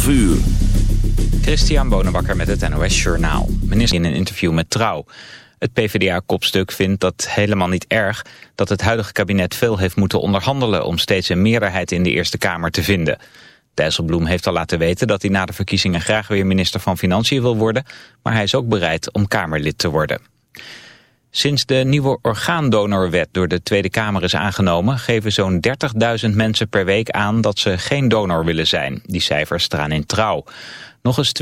12 uur. Christian Bonenbakker met het NOS Journaal. Minister in een interview met Trouw. Het PvdA-kopstuk vindt dat helemaal niet erg... dat het huidige kabinet veel heeft moeten onderhandelen... om steeds een meerderheid in de Eerste Kamer te vinden. Dijsselbloem heeft al laten weten dat hij na de verkiezingen... graag weer minister van Financiën wil worden... maar hij is ook bereid om Kamerlid te worden. Sinds de nieuwe orgaandonorwet door de Tweede Kamer is aangenomen... geven zo'n 30.000 mensen per week aan dat ze geen donor willen zijn. Die cijfers staan in trouw. Nog eens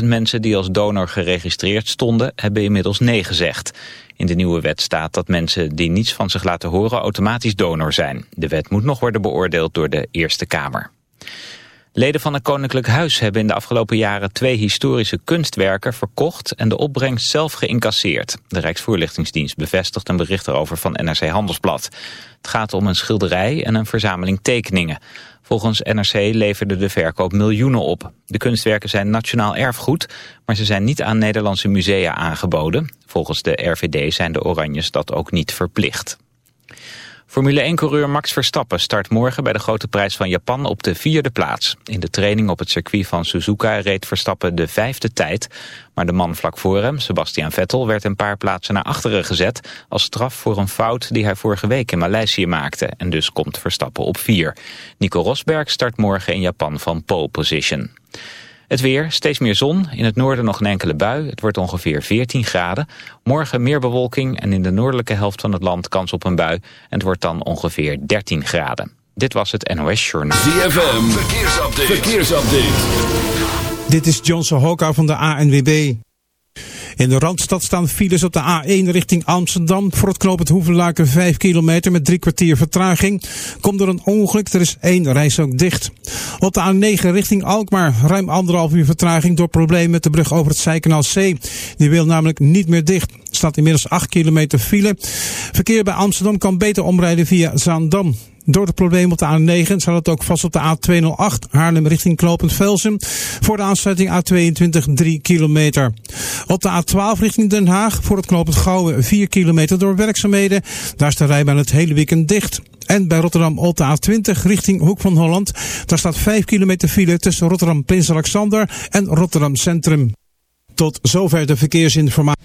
20.000 mensen die als donor geregistreerd stonden... hebben inmiddels nee gezegd. In de nieuwe wet staat dat mensen die niets van zich laten horen... automatisch donor zijn. De wet moet nog worden beoordeeld door de Eerste Kamer. Leden van het Koninklijk Huis hebben in de afgelopen jaren twee historische kunstwerken verkocht en de opbrengst zelf geïncasseerd. De Rijksvoorlichtingsdienst bevestigt een bericht erover van NRC Handelsblad. Het gaat om een schilderij en een verzameling tekeningen. Volgens NRC leverde de verkoop miljoenen op. De kunstwerken zijn nationaal erfgoed, maar ze zijn niet aan Nederlandse musea aangeboden. Volgens de RVD zijn de Oranjes dat ook niet verplicht. Formule 1-coureur Max Verstappen start morgen bij de grote prijs van Japan op de vierde plaats. In de training op het circuit van Suzuka reed Verstappen de vijfde tijd. Maar de man vlak voor hem, Sebastian Vettel, werd een paar plaatsen naar achteren gezet... als straf voor een fout die hij vorige week in Maleisië maakte. En dus komt Verstappen op vier. Nico Rosberg start morgen in Japan van pole position. Het weer, steeds meer zon, in het noorden nog een enkele bui. Het wordt ongeveer 14 graden. Morgen meer bewolking en in de noordelijke helft van het land kans op een bui. En het wordt dan ongeveer 13 graden. Dit was het NOS Journal. ZFM, verkeersupdate. verkeersupdate. Dit is Johnson Hoka van de ANWB. In de Randstad staan files op de A1 richting Amsterdam. Voor het knooppunt Hoevenlaken 5 kilometer met drie kwartier vertraging. Komt er een ongeluk, er is één reis ook dicht. Op de A9 richting Alkmaar ruim anderhalf uur vertraging door problemen met de brug over het Zijkanaal C. Die wil namelijk niet meer dicht. Staat inmiddels 8 kilometer file. Verkeer bij Amsterdam kan beter omrijden via Zaandam. Door de problemen op de A9 staat het ook vast op de A208 Haarlem richting Klopend Velsen. Voor de aansluiting A22 3 kilometer. Op de A12 richting Den Haag voor het Klopend Gouwen 4 kilometer door werkzaamheden. Daar is de rijbaan het hele weekend dicht. En bij Rotterdam op de A20 richting Hoek van Holland. Daar staat 5 kilometer file tussen Rotterdam Prins Alexander en Rotterdam Centrum. Tot zover de verkeersinformatie.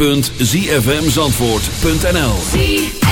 www.zfmzandvoort.nl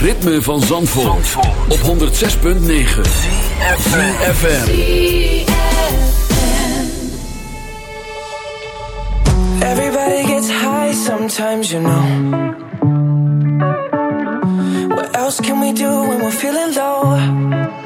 Ritme van Zandvoort, op 106.9 CFFM Everybody gets high sometimes, you know. What else can we do when we're feeling low?